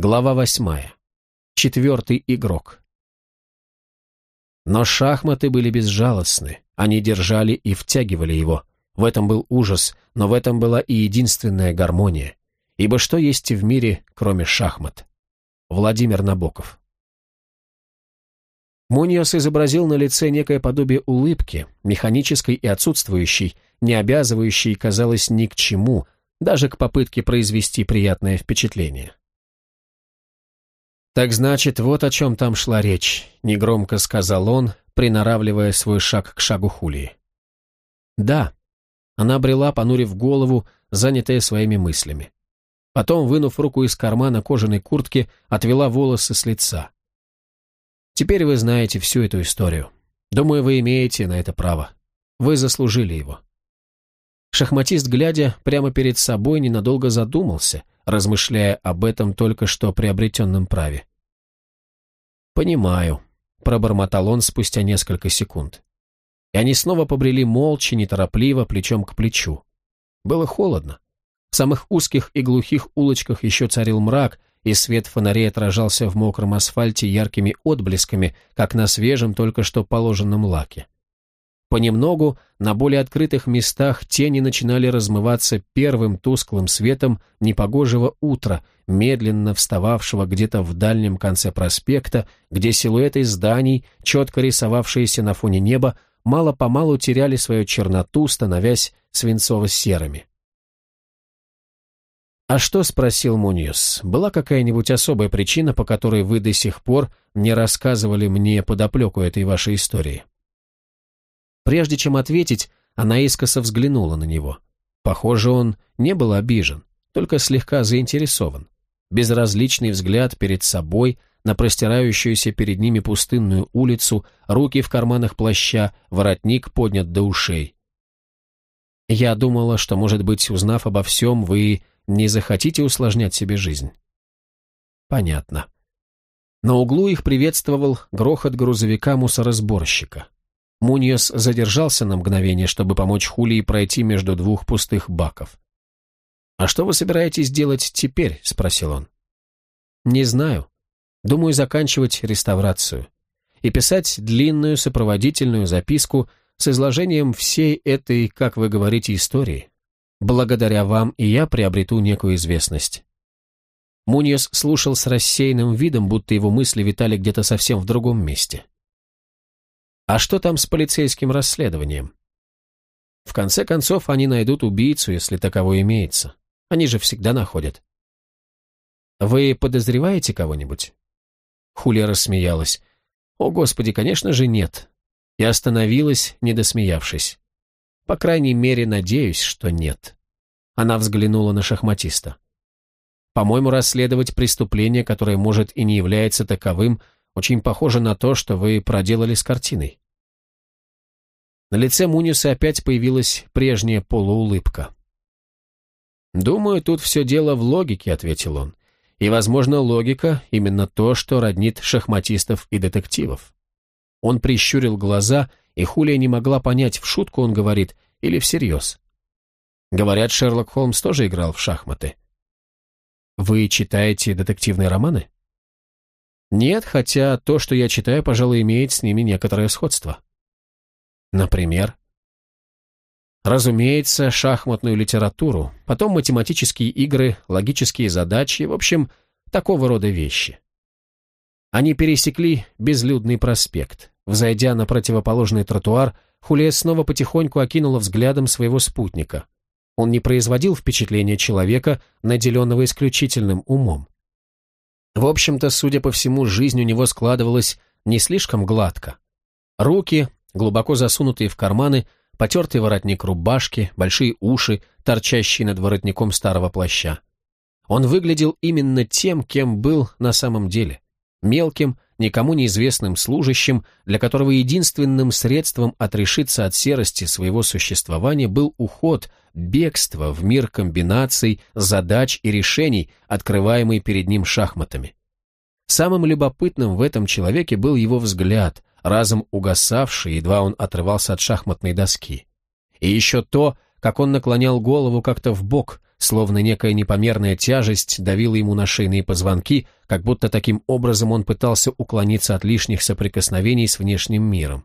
Глава восьмая. Четвертый игрок. Но шахматы были безжалостны, они держали и втягивали его. В этом был ужас, но в этом была и единственная гармония. Ибо что есть в мире, кроме шахмат? Владимир Набоков. Муньос изобразил на лице некое подобие улыбки, механической и отсутствующей, не обязывающей, казалось, ни к чему, даже к попытке произвести приятное впечатление. «Так значит, вот о чем там шла речь», — негромко сказал он, приноравливая свой шаг к шагу Хулии. «Да», — она брела, понурив голову, занятая своими мыслями. Потом, вынув руку из кармана кожаной куртки, отвела волосы с лица. «Теперь вы знаете всю эту историю. Думаю, вы имеете на это право. Вы заслужили его». Шахматист, глядя прямо перед собой, ненадолго задумался, размышляя об этом только что приобретенном праве. «Понимаю», — пробормотал он спустя несколько секунд. И они снова побрели молча, неторопливо, плечом к плечу. Было холодно. В самых узких и глухих улочках еще царил мрак, и свет фонарей отражался в мокром асфальте яркими отблесками, как на свежем, только что положенном лаке. Понемногу на более открытых местах тени начинали размываться первым тусклым светом непогожего утра, медленно встававшего где-то в дальнем конце проспекта, где силуэты зданий, четко рисовавшиеся на фоне неба, мало-помалу теряли свою черноту, становясь свинцово-серыми. «А что?» — спросил Муньос. «Была какая-нибудь особая причина, по которой вы до сих пор не рассказывали мне подоплеку этой вашей истории?» Прежде чем ответить, она искоса взглянула на него. Похоже, он не был обижен, только слегка заинтересован. Безразличный взгляд перед собой, на простирающуюся перед ними пустынную улицу, руки в карманах плаща, воротник поднят до ушей. Я думала, что, может быть, узнав обо всем, вы не захотите усложнять себе жизнь. Понятно. На углу их приветствовал грохот грузовика-мусоросборщика. Муньос задержался на мгновение, чтобы помочь Хулии пройти между двух пустых баков. «А что вы собираетесь делать теперь?» – спросил он. «Не знаю. Думаю заканчивать реставрацию и писать длинную сопроводительную записку с изложением всей этой, как вы говорите, истории. Благодаря вам и я приобрету некую известность». Муньос слушал с рассеянным видом, будто его мысли витали где-то совсем в другом месте. А что там с полицейским расследованием? В конце концов, они найдут убийцу, если таково имеется. Они же всегда находят. Вы подозреваете кого-нибудь? Хулия рассмеялась. О, Господи, конечно же, нет. И остановилась, не досмеявшись. По крайней мере, надеюсь, что нет. Она взглянула на шахматиста. По-моему, расследовать преступление, которое может и не является таковым, очень похоже на то, что вы проделали с картиной. На лице Муниса опять появилась прежняя полуулыбка. «Думаю, тут все дело в логике», — ответил он. «И, возможно, логика — именно то, что роднит шахматистов и детективов». Он прищурил глаза, и Хулия не могла понять, в шутку он говорит или всерьез. Говорят, Шерлок Холмс тоже играл в шахматы. «Вы читаете детективные романы?» Нет, хотя то, что я читаю, пожалуй, имеет с ними некоторое сходство. Например? Разумеется, шахматную литературу, потом математические игры, логические задачи, в общем, такого рода вещи. Они пересекли безлюдный проспект. Взойдя на противоположный тротуар, Хулия снова потихоньку окинула взглядом своего спутника. Он не производил впечатления человека, наделенного исключительным умом. В общем-то, судя по всему, жизнь у него складывалась не слишком гладко. Руки, глубоко засунутые в карманы, потертый воротник рубашки, большие уши, торчащие над воротником старого плаща. Он выглядел именно тем, кем был на самом деле. Мелким, никому неизвестным служащим, для которого единственным средством отрешиться от серости своего существования был уход, бегство в мир комбинаций, задач и решений, открываемый перед ним шахматами. Самым любопытным в этом человеке был его взгляд, разом угасавший, едва он отрывался от шахматной доски. И еще то, как он наклонял голову как-то в бок, словно некая непомерная тяжесть давила ему на шейные позвонки, как будто таким образом он пытался уклониться от лишних соприкосновений с внешним миром.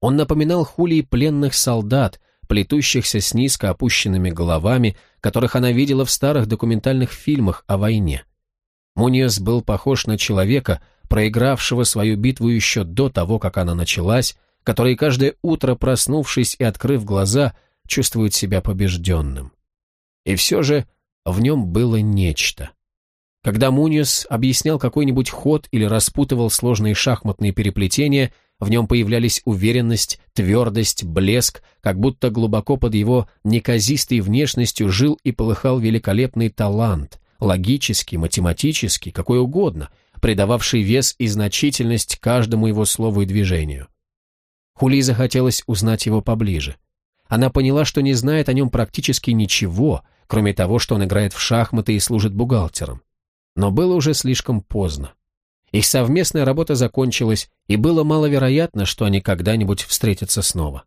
Он напоминал Хулии пленных солдат, плетущихся с низко опущенными головами, которых она видела в старых документальных фильмах о войне. Муниос был похож на человека, проигравшего свою битву еще до того, как она началась, который каждое утро, проснувшись и открыв глаза, чувствует себя побежденным. И все же в нем было нечто. Когда Муниус объяснял какой-нибудь ход или распутывал сложные шахматные переплетения, в нем появлялись уверенность, твердость, блеск, как будто глубоко под его неказистой внешностью жил и полыхал великолепный талант, логический, математический, какой угодно, придававший вес и значительность каждому его слову и движению. Хули захотелось узнать его поближе. Она поняла, что не знает о нем практически ничего, кроме того, что он играет в шахматы и служит бухгалтером. Но было уже слишком поздно. Их совместная работа закончилась, и было маловероятно, что они когда-нибудь встретятся снова.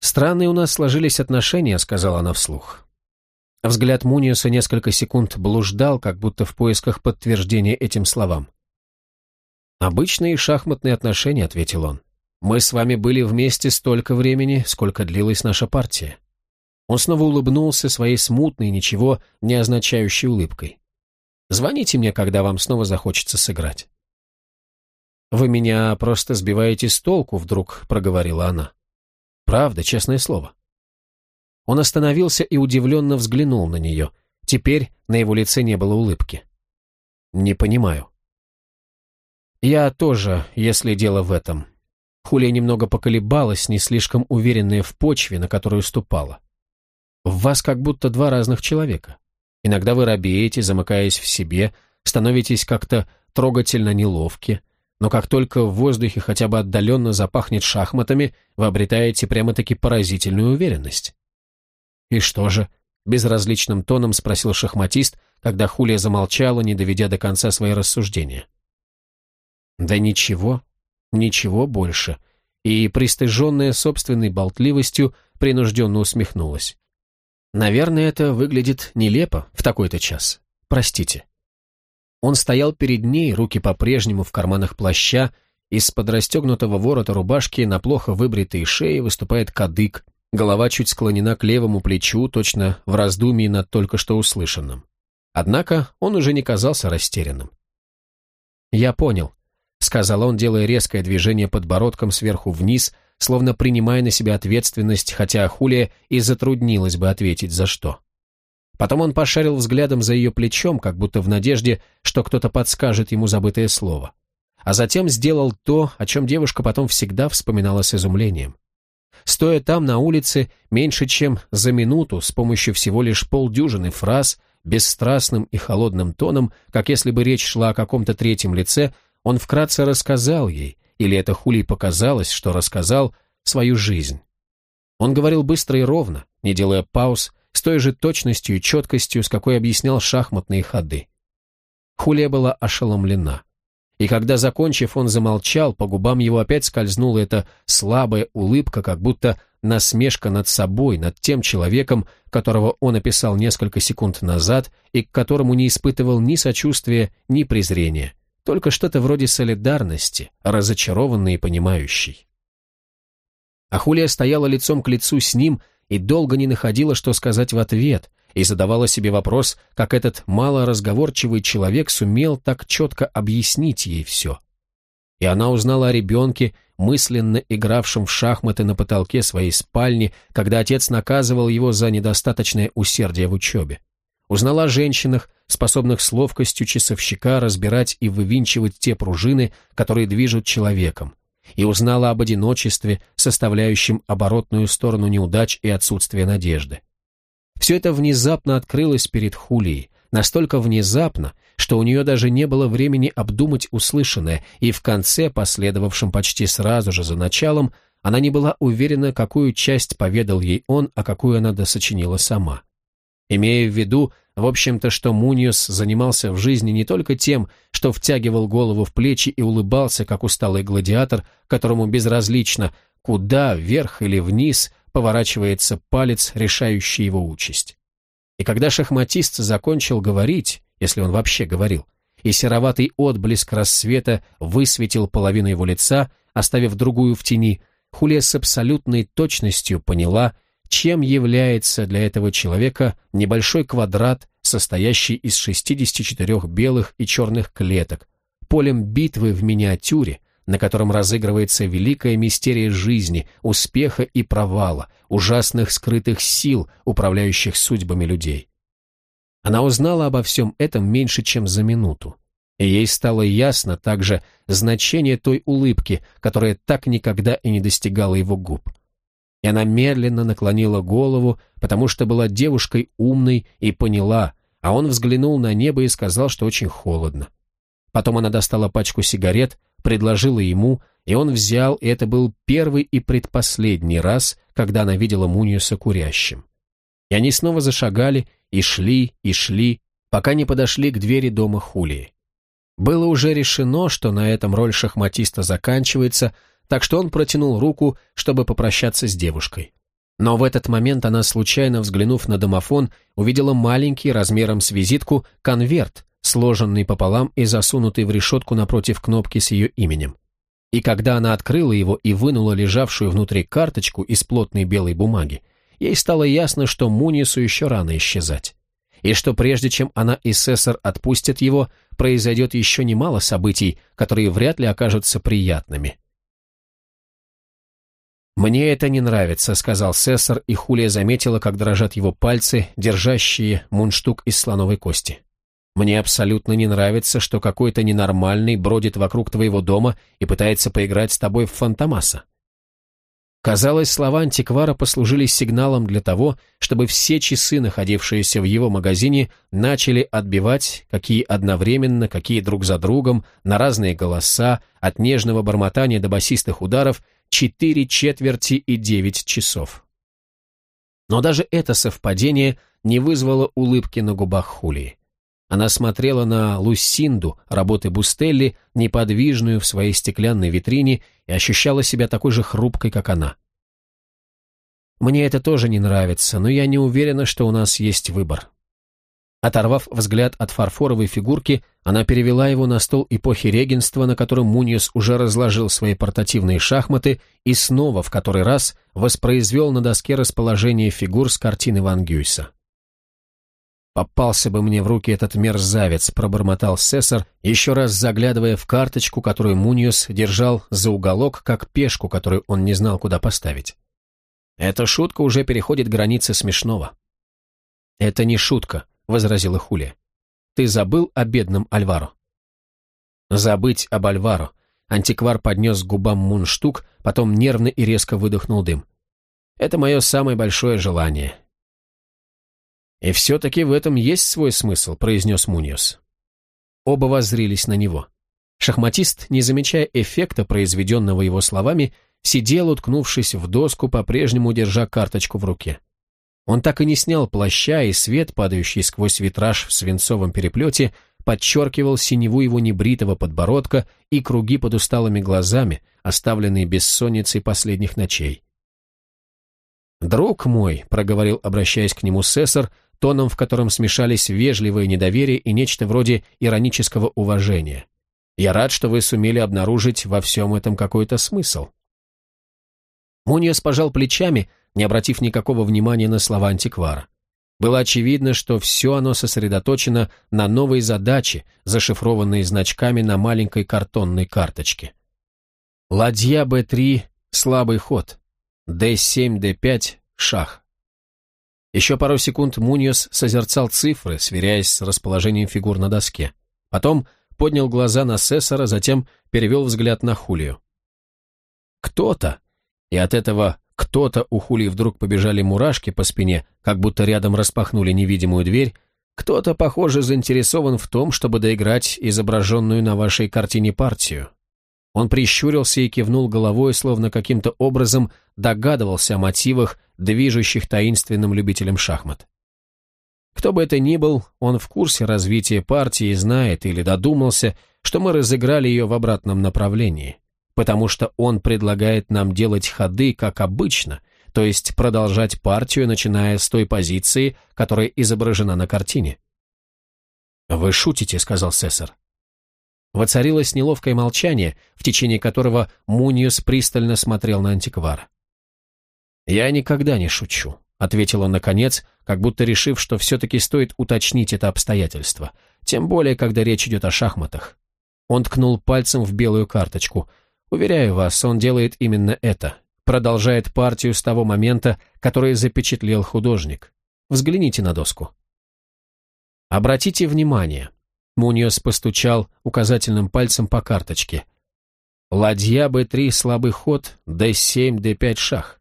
«Странные у нас сложились отношения», — сказала она вслух. Взгляд Муниуса несколько секунд блуждал, как будто в поисках подтверждения этим словам. «Обычные шахматные отношения», — ответил он. «Мы с вами были вместе столько времени, сколько длилась наша партия». Он снова улыбнулся своей смутной, ничего не означающей улыбкой. Звоните мне, когда вам снова захочется сыграть». «Вы меня просто сбиваете с толку», — вдруг проговорила она. «Правда, честное слово». Он остановился и удивленно взглянул на нее. Теперь на его лице не было улыбки. «Не понимаю». «Я тоже, если дело в этом». Хулия немного поколебалась, не слишком уверенная в почве, на которую ступала. «В вас как будто два разных человека. Иногда вы робеете, замыкаясь в себе, становитесь как-то трогательно неловки, но как только в воздухе хотя бы отдаленно запахнет шахматами, вы обретаете прямо-таки поразительную уверенность. «И что же?» — безразличным тоном спросил шахматист, когда Хулия замолчала, не доведя до конца свои рассуждения. «Да ничего, ничего больше», и, пристыженная собственной болтливостью, принужденно усмехнулась. Наверное, это выглядит нелепо в такой-то час. Простите. Он стоял перед ней, руки по-прежнему в карманах плаща, из-под расстегнутого ворота рубашки на плохо выбритой шее выступает кадык, голова чуть склонена к левому плечу, точно в раздумии над только что услышанным. Однако он уже не казался растерянным. «Я понял», — сказал он, делая резкое движение подбородком сверху вниз, словно принимая на себя ответственность, хотя Хулия и затруднилась бы ответить за что. Потом он пошарил взглядом за ее плечом, как будто в надежде, что кто-то подскажет ему забытое слово. А затем сделал то, о чем девушка потом всегда вспоминала с изумлением. Стоя там на улице меньше чем за минуту с помощью всего лишь полдюжины фраз, бесстрастным и холодным тоном, как если бы речь шла о каком-то третьем лице, он вкратце рассказал ей, или это Хули показалось, что рассказал свою жизнь. Он говорил быстро и ровно, не делая пауз, с той же точностью и четкостью, с какой объяснял шахматные ходы. Хулия была ошеломлена. И когда, закончив, он замолчал, по губам его опять скользнула эта слабая улыбка, как будто насмешка над собой, над тем человеком, которого он описал несколько секунд назад и к которому не испытывал ни сочувствия, ни презрения только что-то вроде солидарности, разочарованный и понимающий. А Хулия стояла лицом к лицу с ним и долго не находила, что сказать в ответ, и задавала себе вопрос, как этот малоразговорчивый человек сумел так четко объяснить ей все. И она узнала о ребенке, мысленно игравшем в шахматы на потолке своей спальни, когда отец наказывал его за недостаточное усердие в учебе. Узнала о женщинах, способных с ловкостью часовщика разбирать и вывинчивать те пружины, которые движут человеком, и узнала об одиночестве, составляющем оборотную сторону неудач и отсутствия надежды. Все это внезапно открылось перед Хулией, настолько внезапно, что у нее даже не было времени обдумать услышанное, и в конце, последовавшем почти сразу же за началом, она не была уверена, какую часть поведал ей он, а какую она досочинила сама. Имея в виду, в общем-то, что Муниус занимался в жизни не только тем, что втягивал голову в плечи и улыбался, как усталый гладиатор, которому безразлично, куда, вверх или вниз, поворачивается палец, решающий его участь. И когда шахматист закончил говорить, если он вообще говорил, и сероватый отблеск рассвета высветил половину его лица, оставив другую в тени, Хулия с абсолютной точностью поняла, чем является для этого человека небольшой квадрат, состоящий из 64 белых и черных клеток, полем битвы в миниатюре, на котором разыгрывается великая мистерия жизни, успеха и провала, ужасных скрытых сил, управляющих судьбами людей. Она узнала обо всем этом меньше, чем за минуту. И ей стало ясно также значение той улыбки, которая так никогда и не достигала его губ. И она медленно наклонила голову, потому что была девушкой умной и поняла, а он взглянул на небо и сказал, что очень холодно. Потом она достала пачку сигарет, предложила ему, и он взял, и это был первый и предпоследний раз, когда она видела Муниуса курящим. И они снова зашагали, и шли, и шли, пока не подошли к двери дома Хулии. Было уже решено, что на этом роль шахматиста заканчивается, так что он протянул руку, чтобы попрощаться с девушкой. Но в этот момент она, случайно взглянув на домофон, увидела маленький, размером с визитку, конверт, сложенный пополам и засунутый в решетку напротив кнопки с ее именем. И когда она открыла его и вынула лежавшую внутри карточку из плотной белой бумаги, ей стало ясно, что Мунису еще рано исчезать. И что прежде чем она и Сессор отпустят его, произойдет еще немало событий, которые вряд ли окажутся приятными. «Мне это не нравится», — сказал Сессор, и Хулия заметила, как дрожат его пальцы, держащие мундштук из слоновой кости. Мне абсолютно не нравится, что какой-то ненормальный бродит вокруг твоего дома и пытается поиграть с тобой в фантомаса. Казалось, слова антиквара послужили сигналом для того, чтобы все часы, находившиеся в его магазине, начали отбивать, какие одновременно, какие друг за другом, на разные голоса, от нежного бормотания до басистых ударов, четыре четверти и девять часов. Но даже это совпадение не вызвало улыбки на губах Хулии. Она смотрела на Лусинду, работы Бустелли, неподвижную в своей стеклянной витрине, и ощущала себя такой же хрупкой, как она. «Мне это тоже не нравится, но я не уверена, что у нас есть выбор». Оторвав взгляд от фарфоровой фигурки, она перевела его на стол эпохи регенства, на котором Муниус уже разложил свои портативные шахматы и снова, в который раз, воспроизвел на доске расположение фигур с картины Ван Гюйса. «Попался бы мне в руки этот мерзавец», — пробормотал Сесар, еще раз заглядывая в карточку, которую Муниус держал за уголок, как пешку, которую он не знал, куда поставить. Эта шутка уже переходит границы смешного. «Это не шутка», — возразила Хулия. «Ты забыл о бедном Альваро?» «Забыть об Альваро», — антиквар поднес к губам мунштук, потом нервно и резко выдохнул дым. «Это мое самое большое желание. «И все-таки в этом есть свой смысл», — произнес Муниос. Оба воззрились на него. Шахматист, не замечая эффекта, произведенного его словами, сидел, уткнувшись в доску, по-прежнему держа карточку в руке. Он так и не снял плаща, и свет, падающий сквозь витраж в свинцовом переплете, подчеркивал синеву его небритого подбородка и круги под усталыми глазами, оставленные бессонницей последних ночей. «Друг мой», — проговорил, обращаясь к нему сессор, тоном, в котором смешались вежливое недоверие и нечто вроде иронического уважения. «Я рад, что вы сумели обнаружить во всем этом какой-то смысл». Муниос пожал плечами, не обратив никакого внимания на слова антиквара. Было очевидно, что все оно сосредоточено на новой задаче, зашифрованной значками на маленькой картонной карточке. Ладья Б3 – слабый ход. Д7, Д5 – шах. Еще пару секунд Муниос созерцал цифры, сверяясь с расположением фигур на доске. Потом поднял глаза на Сессора, затем перевел взгляд на Хулию. «Кто-то!» И от этого «кто-то» у Хулии вдруг побежали мурашки по спине, как будто рядом распахнули невидимую дверь, кто-то, похоже, заинтересован в том, чтобы доиграть изображенную на вашей картине партию. Он прищурился и кивнул головой, словно каким-то образом догадывался о мотивах, движущих таинственным любителям шахмат. Кто бы это ни был, он в курсе развития партии и знает или додумался, что мы разыграли ее в обратном направлении, потому что он предлагает нам делать ходы, как обычно, то есть продолжать партию, начиная с той позиции, которая изображена на картине. «Вы шутите», — сказал Сесар. Воцарилось неловкое молчание, в течение которого Муниус пристально смотрел на антиквара. «Я никогда не шучу», — ответил он наконец, как будто решив, что все-таки стоит уточнить это обстоятельство, тем более, когда речь идет о шахматах. Он ткнул пальцем в белую карточку. «Уверяю вас, он делает именно это. Продолжает партию с того момента, который запечатлел художник. Взгляните на доску». «Обратите внимание». Муниос постучал указательным пальцем по карточке. «Ладья Б3 слабый ход, Д7, Д5 шах».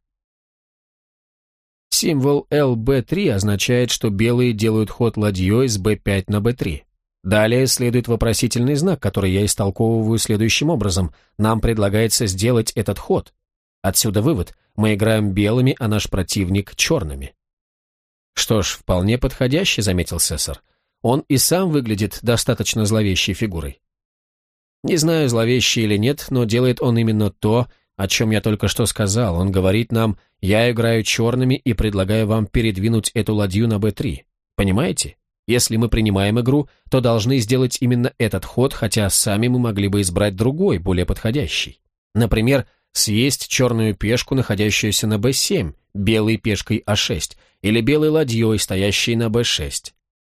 Символ LB3 означает, что белые делают ход ладьей с B5 на B3. Далее следует вопросительный знак, который я истолковываю следующим образом. Нам предлагается сделать этот ход. Отсюда вывод. Мы играем белыми, а наш противник черными. Что ж, вполне подходяще, заметил Сесар. Он и сам выглядит достаточно зловещей фигурой. Не знаю, зловещий или нет, но делает он именно то, о чем я только что сказал. Он говорит нам, я играю черными и предлагаю вам передвинуть эту ладью на b3. Понимаете? Если мы принимаем игру, то должны сделать именно этот ход, хотя сами мы могли бы избрать другой, более подходящий. Например, съесть черную пешку, находящуюся на b7, белой пешкой а6, или белой ладьей, стоящей на b6.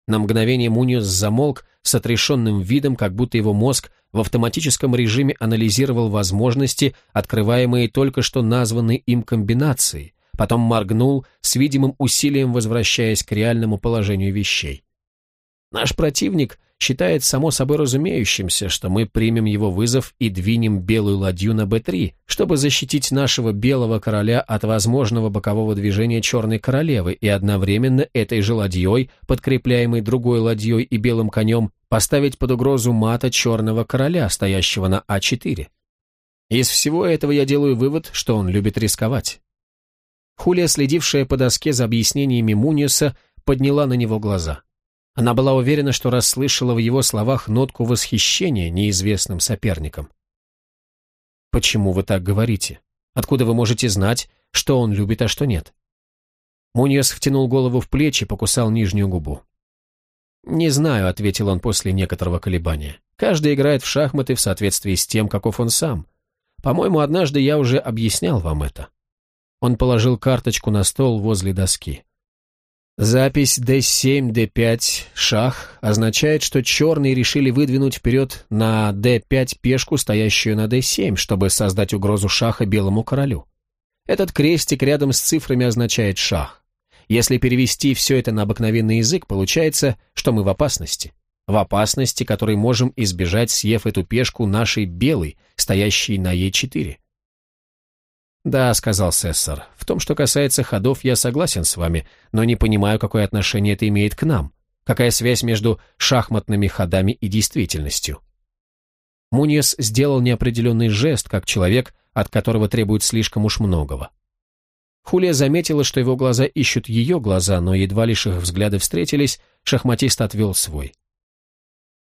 На мгновение Муниус замолк с отрешенным видом, как будто его мозг в автоматическом режиме анализировал возможности, открываемые только что названной им комбинацией, потом моргнул, с видимым усилием возвращаясь к реальному положению вещей. Наш противник считает само собой разумеющимся, что мы примем его вызов и двинем белую ладью на b3, чтобы защитить нашего белого короля от возможного бокового движения черной королевы и одновременно этой же ладьей, подкрепляемой другой ладьей и белым конем, поставить под угрозу мата черного короля, стоящего на а4. Из всего этого я делаю вывод, что он любит рисковать. Хулия, следившая по доске за объяснениями Муниуса, подняла на него глаза. Она была уверена, что расслышала в его словах нотку восхищения неизвестным соперником. «Почему вы так говорите? Откуда вы можете знать, что он любит, а что нет?» Муньес втянул голову в плечи, покусал нижнюю губу. «Не знаю», — ответил он после некоторого колебания. «Каждый играет в шахматы в соответствии с тем, каков он сам. По-моему, однажды я уже объяснял вам это». Он положил карточку на стол возле доски. Запись d7, d5, шах означает, что черные решили выдвинуть вперед на d5 пешку, стоящую на d7, чтобы создать угрозу шаха белому королю. Этот крестик рядом с цифрами означает шах. Если перевести все это на обыкновенный язык, получается, что мы в опасности. В опасности, которой можем избежать, съев эту пешку нашей белой, стоящей на e4. «Да», — сказал Сессор, — «в том, что касается ходов, я согласен с вами, но не понимаю, какое отношение это имеет к нам. Какая связь между шахматными ходами и действительностью?» Муньес сделал неопределенный жест, как человек, от которого требует слишком уж многого. Хулия заметила, что его глаза ищут ее глаза, но едва лишь их взгляды встретились, шахматист отвел свой.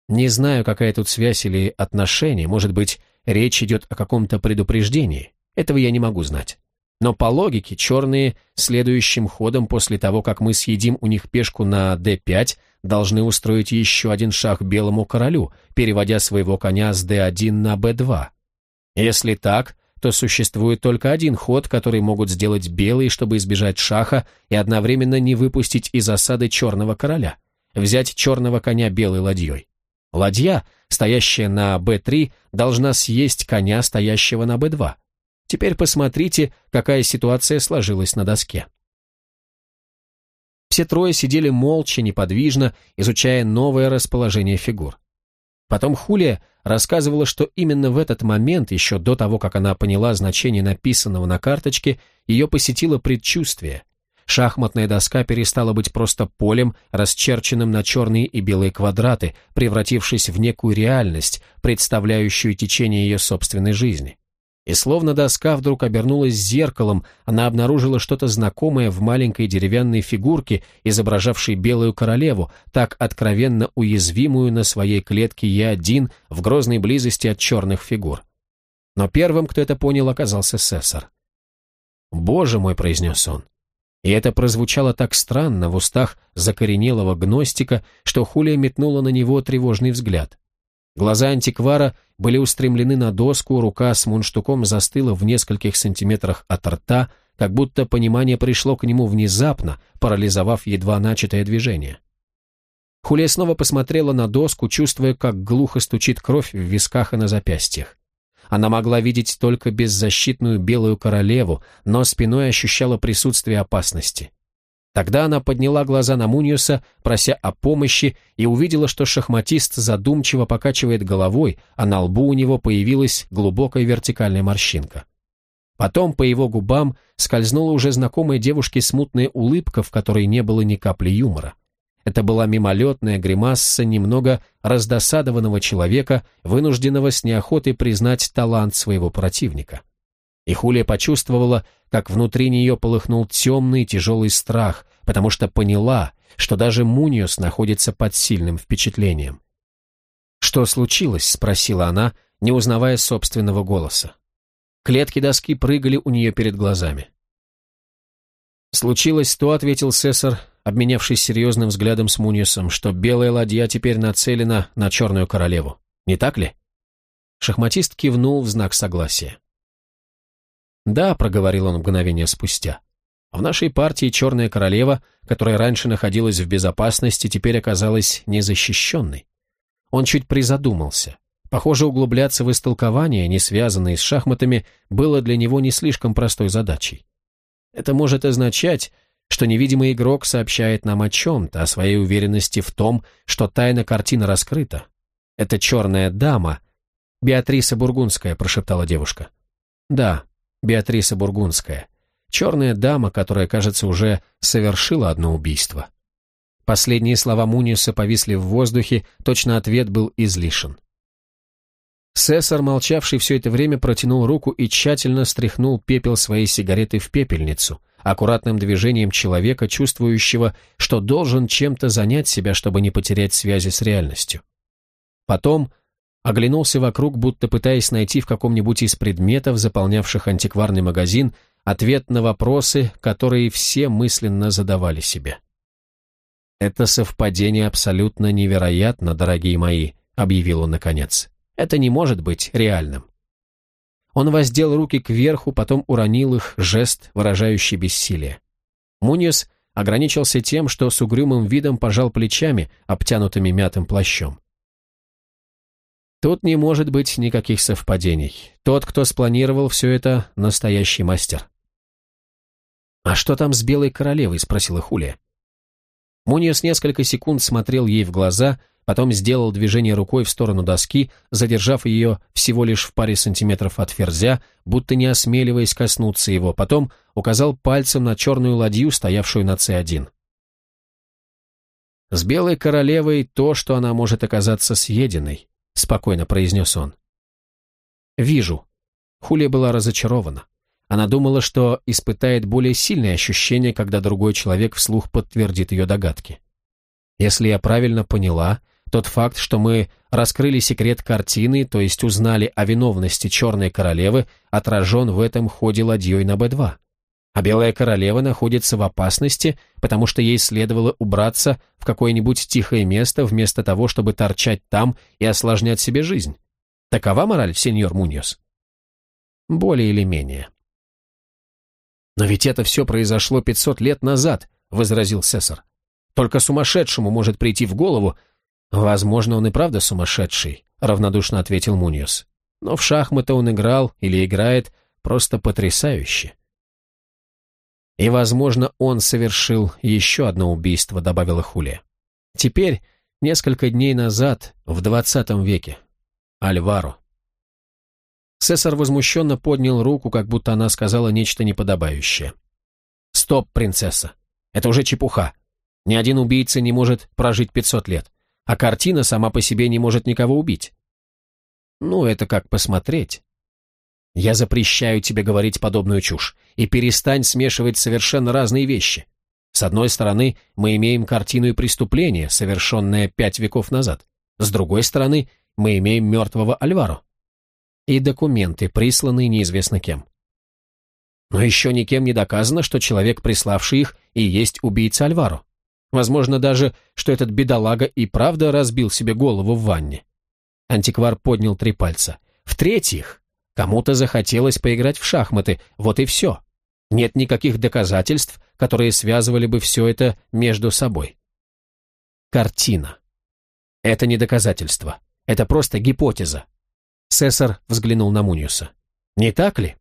«Не знаю, какая тут связь или отношение, может быть, речь идет о каком-то предупреждении. Этого я не могу знать. Но по логике, черные следующим ходом после того, как мы съедим у них пешку на d5, должны устроить еще один шаг белому королю, переводя своего коня с d1 на b2. Если так, то существует только один ход, который могут сделать белые, чтобы избежать шаха и одновременно не выпустить из осады черного короля. Взять черного коня белой ладьей. Ладья, стоящая на b3, должна съесть коня, стоящего на b2. Теперь посмотрите, какая ситуация сложилась на доске. Все трое сидели молча, неподвижно, изучая новое расположение фигур. Потом Хулия рассказывала, что именно в этот момент, еще до того, как она поняла значение написанного на карточке, ее посетило предчувствие. Шахматная доска перестала быть просто полем, расчерченным на черные и белые квадраты, превратившись в некую реальность, представляющую течение ее собственной жизни. И словно доска вдруг обернулась зеркалом, она обнаружила что-то знакомое в маленькой деревянной фигурке, изображавшей белую королеву, так откровенно уязвимую на своей клетке Е1 в грозной близости от черных фигур. Но первым, кто это понял, оказался Сессор. «Боже мой!» — произнес он. И это прозвучало так странно в устах закоренелого гностика, что Хулия метнула на него тревожный взгляд. Глаза антиквара были устремлены на доску, рука с мундштуком застыла в нескольких сантиметрах от рта, как будто понимание пришло к нему внезапно, парализовав едва начатое движение. Хулия снова посмотрела на доску, чувствуя, как глухо стучит кровь в висках и на запястьях. Она могла видеть только беззащитную белую королеву, но спиной ощущала присутствие опасности. Тогда она подняла глаза на Муниуса, прося о помощи, и увидела, что шахматист задумчиво покачивает головой, а на лбу у него появилась глубокая вертикальная морщинка. Потом по его губам скользнула уже знакомая девушке смутная улыбка, в которой не было ни капли юмора. Это была мимолетная гримасса немного раздосадованного человека, вынужденного с неохотой признать талант своего противника. И Хулия почувствовала, как внутри нее полыхнул темный тяжелый страх, потому что поняла, что даже Муниус находится под сильным впечатлением. «Что случилось?» — спросила она, не узнавая собственного голоса. Клетки доски прыгали у нее перед глазами. «Случилось то», — ответил Сесар, обменявшись серьезным взглядом с Муниусом, что белая ладья теперь нацелена на черную королеву. Не так ли? Шахматист кивнул в знак согласия. «Да», — проговорил он мгновение спустя. «В нашей партии черная королева, которая раньше находилась в безопасности, теперь оказалась незащищенной». Он чуть призадумался. Похоже, углубляться в истолкования, не связанные с шахматами, было для него не слишком простой задачей. Это может означать, что невидимый игрок сообщает нам о чем-то, о своей уверенности в том, что тайна картины раскрыта. Это черная дама. Беатриса Бургундская, прошептала девушка. Да, Беатриса Бургундская. Черная дама, которая, кажется, уже совершила одно убийство. Последние слова Муниуса повисли в воздухе, точно ответ был излишен. Сесар, молчавший все это время, протянул руку и тщательно стряхнул пепел своей сигареты в пепельницу, аккуратным движением человека, чувствующего, что должен чем-то занять себя, чтобы не потерять связи с реальностью. Потом оглянулся вокруг, будто пытаясь найти в каком-нибудь из предметов, заполнявших антикварный магазин, ответ на вопросы, которые все мысленно задавали себе. «Это совпадение абсолютно невероятно, дорогие мои», — объявил он наконец. «Это не может быть реальным». Он воздел руки кверху, потом уронил их, жест, выражающий бессилие. Муниус ограничился тем, что с угрюмым видом пожал плечами, обтянутыми мятым плащом. Тут не может быть никаких совпадений. Тот, кто спланировал все это, настоящий мастер. «А что там с Белой Королевой?» — спросила Хулия. Муниус несколько секунд смотрел ей в глаза, потом сделал движение рукой в сторону доски, задержав ее всего лишь в паре сантиметров от ферзя, будто не осмеливаясь коснуться его, потом указал пальцем на черную ладью, стоявшую на С1. «С Белой Королевой то, что она может оказаться съеденной», — спокойно произнес он. «Вижу». Хулия была разочарована. Она думала, что испытает более сильные ощущения, когда другой человек вслух подтвердит ее догадки. Если я правильно поняла, тот факт, что мы раскрыли секрет картины, то есть узнали о виновности Черной Королевы, отражен в этом ходе ладьей на Б2. А Белая Королева находится в опасности, потому что ей следовало убраться в какое-нибудь тихое место, вместо того, чтобы торчать там и осложнять себе жизнь. Такова мораль, сеньор Муньос? Более или менее. «Но ведь это все произошло пятьсот лет назад», — возразил Сесар. «Только сумасшедшему может прийти в голову...» «Возможно, он и правда сумасшедший», — равнодушно ответил Муньос. «Но в шахматы он играл или играет просто потрясающе. И, возможно, он совершил еще одно убийство, добавила Хулия. Теперь, несколько дней назад, в двадцатом веке. Альваро. Цесар возмущенно поднял руку, как будто она сказала нечто неподобающее. «Стоп, принцесса! Это уже чепуха. Ни один убийца не может прожить пятьсот лет, а картина сама по себе не может никого убить». «Ну, это как посмотреть. Я запрещаю тебе говорить подобную чушь, и перестань смешивать совершенно разные вещи. С одной стороны, мы имеем картину и преступление, совершенное пять веков назад. С другой стороны, мы имеем мертвого Альваро. И документы, присланные неизвестно кем. Но еще никем не доказано, что человек, приславший их, и есть убийца Альваро. Возможно даже, что этот бедолага и правда разбил себе голову в ванне. Антиквар поднял три пальца. В-третьих, кому-то захотелось поиграть в шахматы, вот и все. Нет никаких доказательств, которые связывали бы все это между собой. Картина. Это не доказательство. Это просто гипотеза. Сесар взглянул на Муниуса. Не так ли?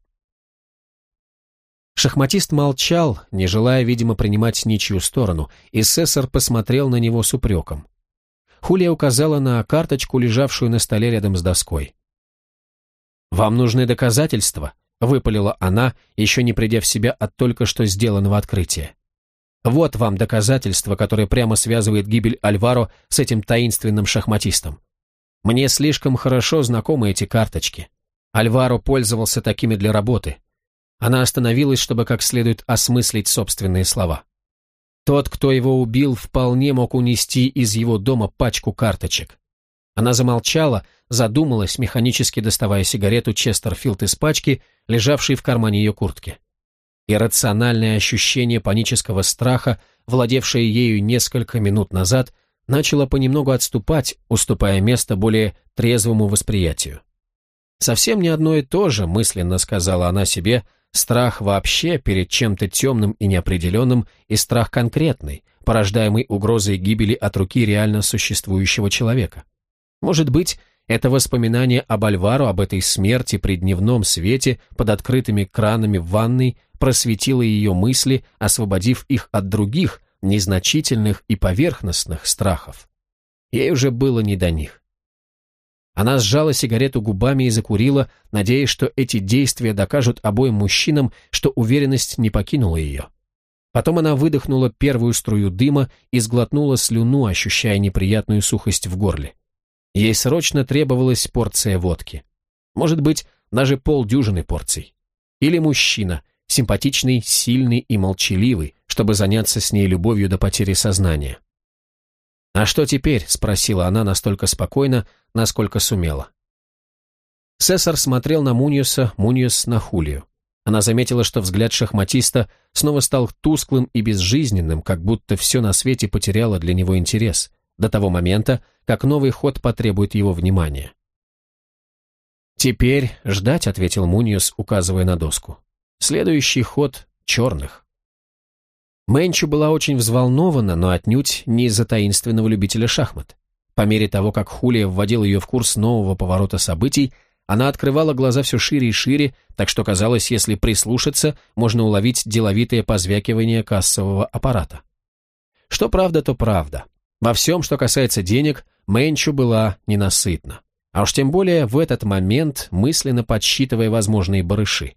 Шахматист молчал, не желая, видимо, принимать ничью сторону, и Сесар посмотрел на него с упреком. Хулия указала на карточку, лежавшую на столе рядом с доской. «Вам нужны доказательства», — выпалила она, еще не придя в себя от только что сделанного открытия. «Вот вам доказательство, которое прямо связывает гибель Альваро с этим таинственным шахматистом. Мне слишком хорошо знакомы эти карточки. Альваро пользовался такими для работы. Она остановилась, чтобы как следует осмыслить собственные слова. Тот, кто его убил, вполне мог унести из его дома пачку карточек. Она замолчала, задумалась, механически доставая сигарету Честерфилд из пачки, лежавшей в кармане ее куртки. Иррациональное ощущение панического страха, владевшее ею несколько минут назад, начало понемногу отступать, уступая место более трезвому восприятию. Совсем не одно и то же, мысленно сказала она себе, страх вообще перед чем-то темным и неопределенным, и страх конкретный, порождаемый угрозой гибели от руки реально существующего человека. Может быть, это воспоминание об Альваро, об этой смерти при дневном свете под открытыми кранами в ванной просветило ее мысли, освободив их от других, незначительных и поверхностных страхов. Ей уже было не до них. Она сжала сигарету губами и закурила, надеясь, что эти действия докажут обоим мужчинам, что уверенность не покинула ее. Потом она выдохнула первую струю дыма и сглотнула слюну, ощущая неприятную сухость в горле. Ей срочно требовалась порция водки. Может быть, даже полдюжины порций. Или мужчина, симпатичный, сильный и молчаливый, чтобы заняться с ней любовью до потери сознания. «А что теперь?» — спросила она настолько спокойно, насколько сумела. Сесар смотрел на Муниуса, Муниус на Хулию. Она заметила, что взгляд шахматиста снова стал тусклым и безжизненным, как будто все на свете потеряло для него интерес, до того момента, как новый ход потребует его внимания. «Теперь ждать», — ответил Муниус, указывая на доску. «Следующий ход черных». Мэнчу была очень взволнована, но отнюдь не из-за таинственного любителя шахмат. По мере того, как Хулия вводил ее в курс нового поворота событий, она открывала глаза все шире и шире, так что казалось, если прислушаться, можно уловить деловитое позвякивание кассового аппарата. Что правда, то правда. Во всем, что касается денег, Мэнчу была ненасытна. А уж тем более в этот момент, мысленно подсчитывая возможные барыши.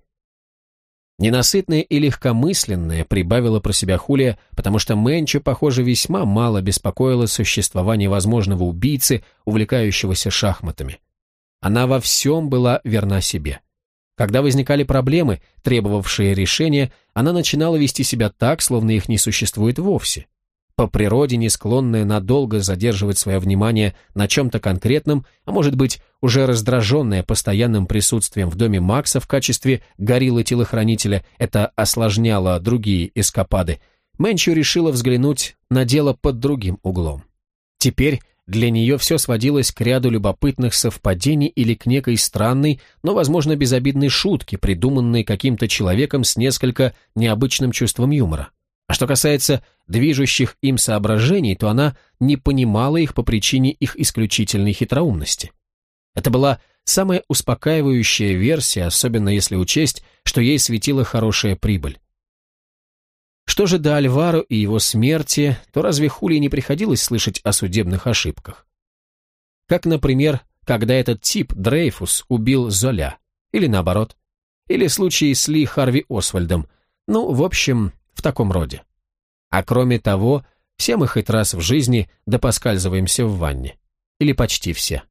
Ненасытная и легкомысленная прибавила про себя Хулия, потому что Мэнчо, похоже, весьма мало беспокоило существование возможного убийцы, увлекающегося шахматами. Она во всем была верна себе. Когда возникали проблемы, требовавшие решения, она начинала вести себя так, словно их не существует вовсе по природе не склонная надолго задерживать свое внимание на чем-то конкретном, а может быть, уже раздраженная постоянным присутствием в доме Макса в качестве гориллы-телохранителя, это осложняло другие эскапады, Мэнчу решила взглянуть на дело под другим углом. Теперь для нее все сводилось к ряду любопытных совпадений или к некой странной, но, возможно, безобидной шутке, придуманной каким-то человеком с несколько необычным чувством юмора. А что касается движущих им соображений, то она не понимала их по причине их исключительной хитроумности. Это была самая успокаивающая версия, особенно если учесть, что ей светила хорошая прибыль. Что же до Альваро и его смерти, то разве Хули не приходилось слышать о судебных ошибках? Как, например, когда этот тип, Дрейфус, убил Золя, или наоборот, или случай с Ли Харви Освальдом, ну, в общем, в таком роде. А кроме того, все мы хоть раз в жизни да поскальзываемся в ванне. Или почти все.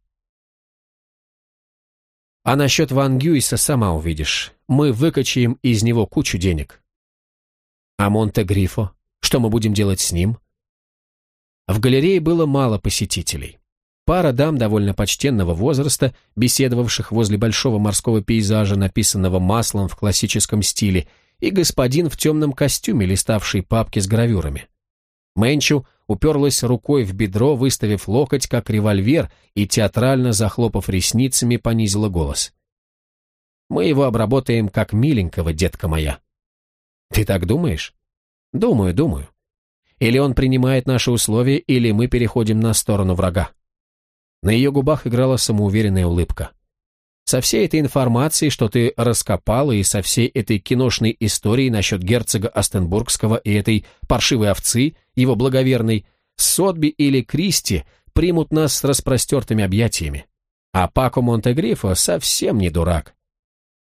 А насчет Ван Гюйса сама увидишь. Мы выкачаем из него кучу денег. А Монте-Грифо? Что мы будем делать с ним? В галерее было мало посетителей. Пара дам довольно почтенного возраста, беседовавших возле большого морского пейзажа, написанного маслом в классическом стиле, и господин в темном костюме, листавший папки с гравюрами. Мэнчу уперлась рукой в бедро, выставив локоть, как револьвер, и театрально, захлопав ресницами, понизила голос. «Мы его обработаем как миленького, детка моя». «Ты так думаешь?» «Думаю, думаю. Или он принимает наши условия, или мы переходим на сторону врага». На ее губах играла самоуверенная улыбка. Со всей этой информацией, что ты раскопала, и со всей этой киношной историей насчет герцога Остенбургского и этой паршивой овцы, его благоверной, Сотби или Кристи примут нас с распростертыми объятиями. А Пако Монтегрифо совсем не дурак.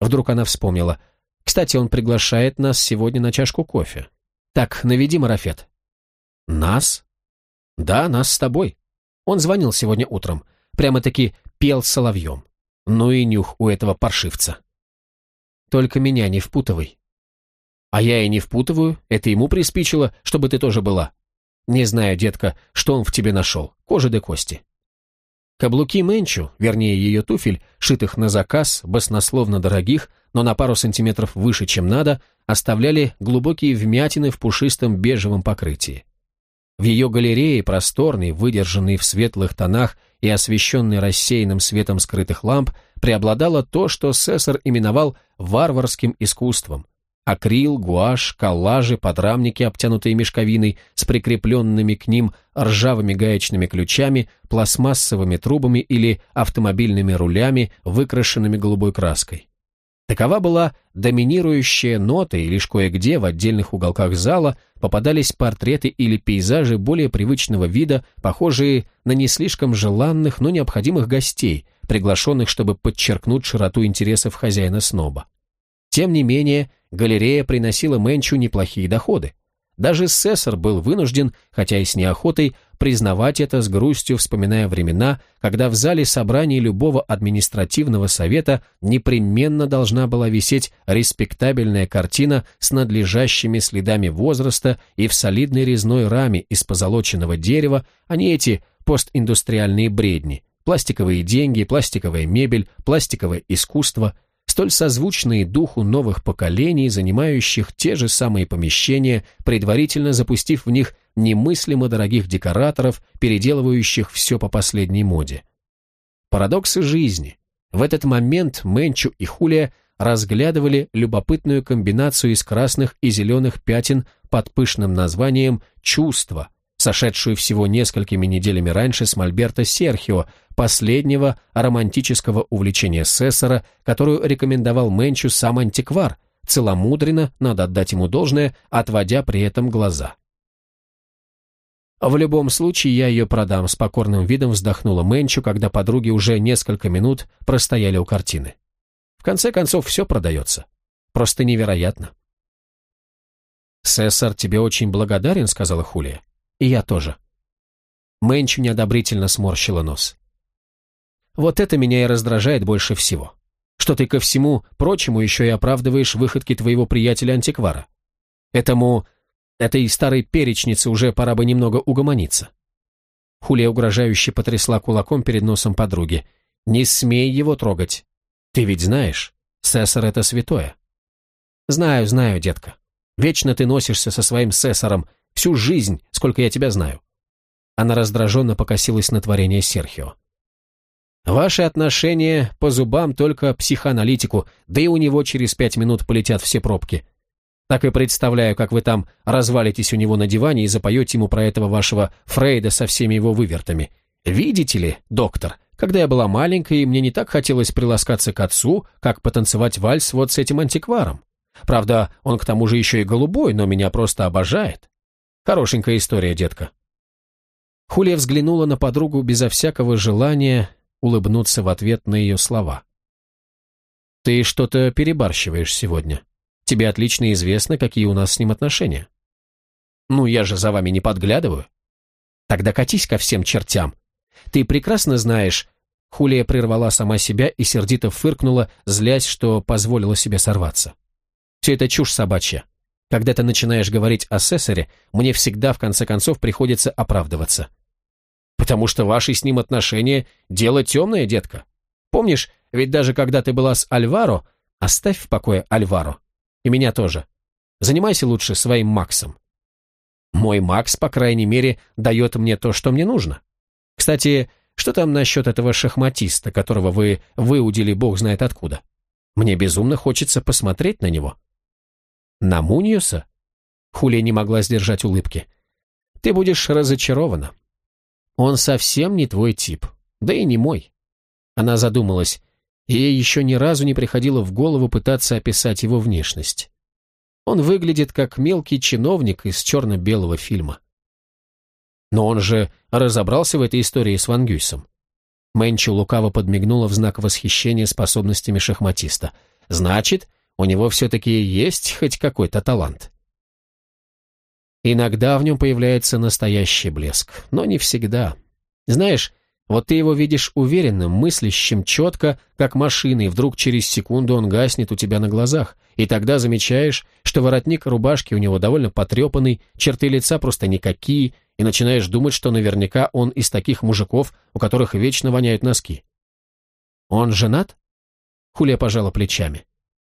Вдруг она вспомнила. Кстати, он приглашает нас сегодня на чашку кофе. Так, наведи марафет. Нас? Да, нас с тобой. Он звонил сегодня утром. Прямо-таки пел соловьем. Ну и нюх у этого паршивца. Только меня не впутывай. А я и не впутываю, это ему приспичило, чтобы ты тоже была. Не знаю, детка, что он в тебе нашел, кожи да кости. Каблуки Менчу, вернее ее туфель, шитых на заказ, баснословно дорогих, но на пару сантиметров выше, чем надо, оставляли глубокие вмятины в пушистом бежевом покрытии. В ее галерее, просторной, выдержанной в светлых тонах и освещенной рассеянным светом скрытых ламп, преобладало то, что Сессор именовал варварским искусством. Акрил, гуашь, коллажи, подрамники, обтянутые мешковиной, с прикрепленными к ним ржавыми гаечными ключами, пластмассовыми трубами или автомобильными рулями, выкрашенными голубой краской. Такова была доминирующая нота, и лишь кое-где в отдельных уголках зала попадались портреты или пейзажи более привычного вида, похожие на не слишком желанных, но необходимых гостей, приглашенных, чтобы подчеркнуть широту интересов хозяина сноба. Тем не менее, галерея приносила Мэнчу неплохие доходы. Даже Сессор был вынужден, хотя и с неохотой, признавать это с грустью, вспоминая времена, когда в зале собраний любого административного совета непременно должна была висеть респектабельная картина с надлежащими следами возраста и в солидной резной раме из позолоченного дерева, а не эти постиндустриальные бредни, пластиковые деньги, пластиковая мебель, пластиковое искусство – столь созвучные духу новых поколений, занимающих те же самые помещения, предварительно запустив в них немыслимо дорогих декораторов, переделывающих все по последней моде. Парадоксы жизни. В этот момент Менчу и Хулия разглядывали любопытную комбинацию из красных и зеленых пятен под пышным названием «Чувство», сошедшую всего несколькими неделями раньше с Мольберта Серхио, последнего романтического увлечения Сессора, которую рекомендовал Менчу сам антиквар, целомудренно, надо отдать ему должное, отводя при этом глаза. В любом случае, я ее продам, с покорным видом вздохнула Менчу, когда подруги уже несколько минут простояли у картины. В конце концов, все продается. Просто невероятно. «Сессор тебе очень благодарен», — сказала Хулия. И я тоже. Мэнчу неодобрительно сморщила нос. Вот это меня и раздражает больше всего. Что ты ко всему прочему еще и оправдываешь выходки твоего приятеля-антиквара. Этому, этой старой перечнице уже пора бы немного угомониться. Хулия угрожающе потрясла кулаком перед носом подруги. «Не смей его трогать. Ты ведь знаешь, Сесар — это святое». «Знаю, знаю, детка. Вечно ты носишься со своим Сесаром, Всю жизнь, сколько я тебя знаю». Она раздраженно покосилась на творение Серхио. «Ваши отношения по зубам только психоаналитику, да и у него через пять минут полетят все пробки. Так и представляю, как вы там развалитесь у него на диване и запоете ему про этого вашего Фрейда со всеми его вывертами. Видите ли, доктор, когда я была маленькой, мне не так хотелось приласкаться к отцу, как потанцевать вальс вот с этим антикваром. Правда, он к тому же еще и голубой, но меня просто обожает. Хорошенькая история, детка». Хулия взглянула на подругу безо всякого желания улыбнуться в ответ на ее слова. «Ты что-то перебарщиваешь сегодня. Тебе отлично известно, какие у нас с ним отношения». «Ну, я же за вами не подглядываю». «Тогда катись ко всем чертям. Ты прекрасно знаешь...» Хулия прервала сама себя и сердито фыркнула, злясь, что позволила себе сорваться. «Все это чушь собачья. Когда ты начинаешь говорить о Сесаре, мне всегда в конце концов приходится оправдываться. Потому что ваши с ним отношения – дело темное, детка. Помнишь, ведь даже когда ты была с Альваро, оставь в покое Альваро. И меня тоже. Занимайся лучше своим Максом. Мой Макс, по крайней мере, дает мне то, что мне нужно. Кстати, что там насчет этого шахматиста, которого вы выудили бог знает откуда? Мне безумно хочется посмотреть на него. На Муниуса? Хулия не могла сдержать улыбки. Ты будешь разочарована. Он совсем не твой тип, да и не мой. Она задумалась, ей еще ни разу не приходило в голову пытаться описать его внешность. Он выглядит как мелкий чиновник из черно-белого фильма. Но он же разобрался в этой истории с Ван Гюйсом. Мэнчу лукаво подмигнула в знак восхищения способностями шахматиста. Значит, у него все-таки есть хоть какой-то талант. Иногда в нем появляется настоящий блеск, но не всегда. Знаешь, вот ты его видишь уверенным, мыслящим четко, как машина, и вдруг через секунду он гаснет у тебя на глазах, и тогда замечаешь, что воротник рубашки у него довольно потрепанный, черты лица просто никакие, и начинаешь думать, что наверняка он из таких мужиков, у которых вечно воняют носки. Он женат? Хулия пожала плечами.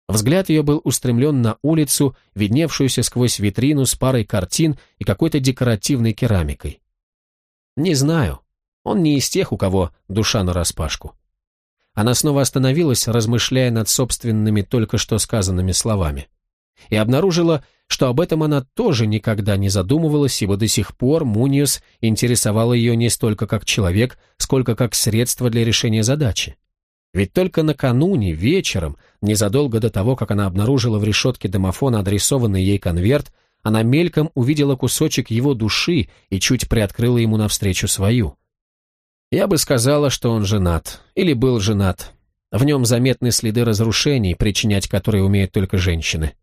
Взгляд ее был устремлен на улицу, видневшуюся сквозь витрину с парой картин и какой-то декоративной керамикой. «Не знаю», он не из тех, у кого душа нараспашку. Она снова остановилась, размышляя над собственными только что сказанными словами. И обнаружила, что об этом она тоже никогда не задумывалась, ибо до сих пор Муниус интересовала ее не столько как человек, сколько как средство для решения задачи. Ведь только накануне, вечером, незадолго до того, как она обнаружила в решетке домофона адресованный ей конверт, она мельком увидела кусочек его души и чуть приоткрыла ему навстречу свою. Я бы сказала, что он женат. Или был женат. В нем заметны следы разрушений, причинять которые умеют только женщины.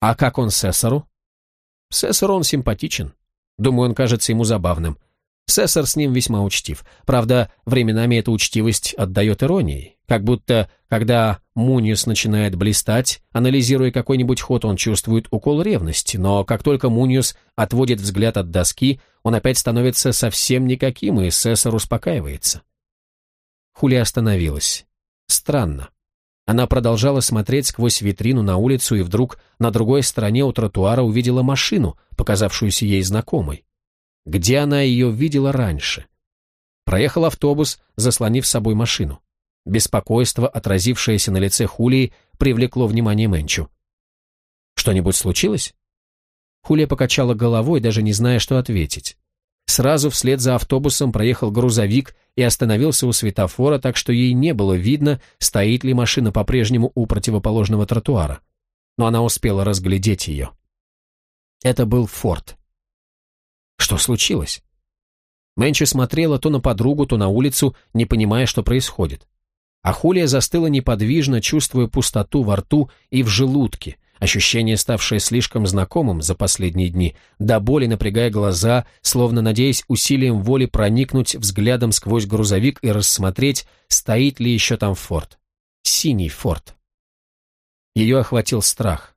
А как он Сессору? Сессору он симпатичен. Думаю, он кажется ему забавным. Сессор с ним весьма учтив. Правда, временами эта учтивость отдает иронией. Как будто, когда Муниус начинает блистать, анализируя какой-нибудь ход, он чувствует укол ревности, но как только Муниус отводит взгляд от доски, он опять становится совсем никаким, и Сессор успокаивается. Хули остановилась. Странно. Она продолжала смотреть сквозь витрину на улицу и вдруг на другой стороне у тротуара увидела машину, показавшуюся ей знакомой. Где она ее видела раньше? Проехал автобус, заслонив с собой машину. Беспокойство, отразившееся на лице Хулии, привлекло внимание Мэнчу. «Что-нибудь случилось?» Хулия покачала головой, даже не зная, что ответить. Сразу вслед за автобусом проехал грузовик и остановился у светофора, так что ей не было видно, стоит ли машина по-прежнему у противоположного тротуара. Но она успела разглядеть ее. Это был Форд. Что случилось? Мэнчи смотрела то на подругу, то на улицу, не понимая, что происходит. А Хулия застыла неподвижно, чувствуя пустоту во рту и в желудке, ощущение, ставшее слишком знакомым за последние дни, до боли напрягая глаза, словно надеясь усилием воли проникнуть взглядом сквозь грузовик и рассмотреть, стоит ли еще там форт. Синий форт. Ее охватил страх.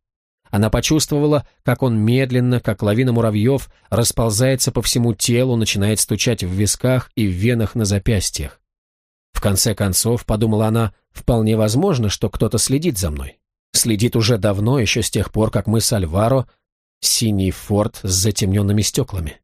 Она почувствовала, как он медленно, как лавина муравьев, расползается по всему телу, начинает стучать в висках и в венах на запястьях. В конце концов, подумала она, вполне возможно, что кто-то следит за мной. Следит уже давно, еще с тех пор, как мы с Альваро, синий форт с затемненными стеклами.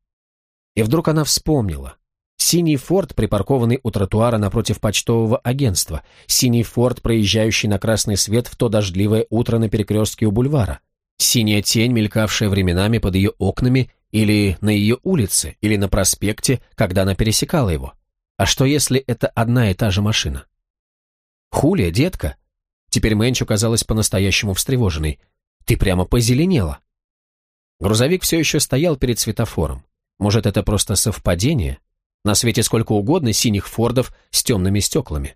И вдруг она вспомнила. Синий форт, припаркованный у тротуара напротив почтового агентства. Синий форт, проезжающий на красный свет в то дождливое утро на перекрестке у бульвара. Синяя тень, мелькавшая временами под ее окнами, или на ее улице, или на проспекте, когда она пересекала его. А что если это одна и та же машина? «Хулия, детка!» Теперь Мэнчу казалась по-настоящему встревоженной. «Ты прямо позеленела!» Грузовик все еще стоял перед светофором. Может, это просто совпадение? На свете сколько угодно синих фордов с темными стеклами.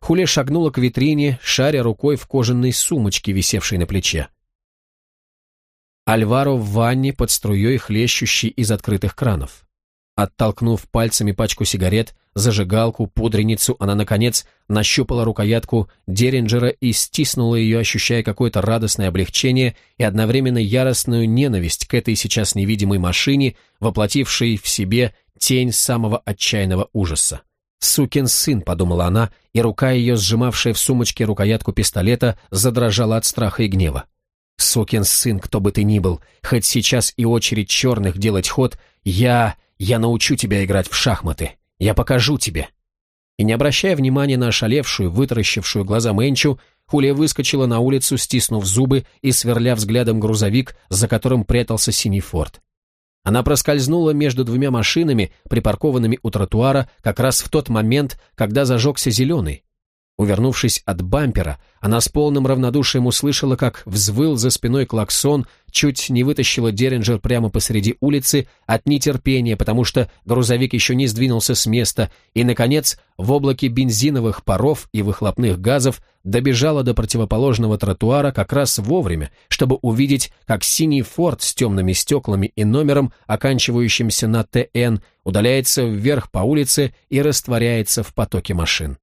Хулия шагнула к витрине, шаря рукой в кожаной сумочке, висевшей на плече. Альваро в ванне под струей, хлещущей из открытых кранов. Оттолкнув пальцами пачку сигарет, зажигалку, пудреницу, она, наконец, нащупала рукоятку Деринджера и стиснула ее, ощущая какое-то радостное облегчение и одновременно яростную ненависть к этой сейчас невидимой машине, воплотившей в себе тень самого отчаянного ужаса. «Сукин сын», — подумала она, и рука ее, сжимавшая в сумочке рукоятку пистолета, задрожала от страха и гнева. Сукин сын, кто бы ты ни был, хоть сейчас и очередь черных делать ход, я... я научу тебя играть в шахматы. Я покажу тебе». И не обращая внимания на ошалевшую, вытаращившую глаза Мэнчу, Хулия выскочила на улицу, стиснув зубы и сверля взглядом грузовик, за которым прятался синий форт. Она проскользнула между двумя машинами, припаркованными у тротуара, как раз в тот момент, когда зажегся зеленый, Увернувшись от бампера, она с полным равнодушием услышала, как взвыл за спиной клаксон, чуть не вытащила Деринджер прямо посреди улицы от нетерпения, потому что грузовик еще не сдвинулся с места, и, наконец, в облаке бензиновых паров и выхлопных газов добежала до противоположного тротуара как раз вовремя, чтобы увидеть, как синий форт с темными стеклами и номером, оканчивающимся на ТН, удаляется вверх по улице и растворяется в потоке машин.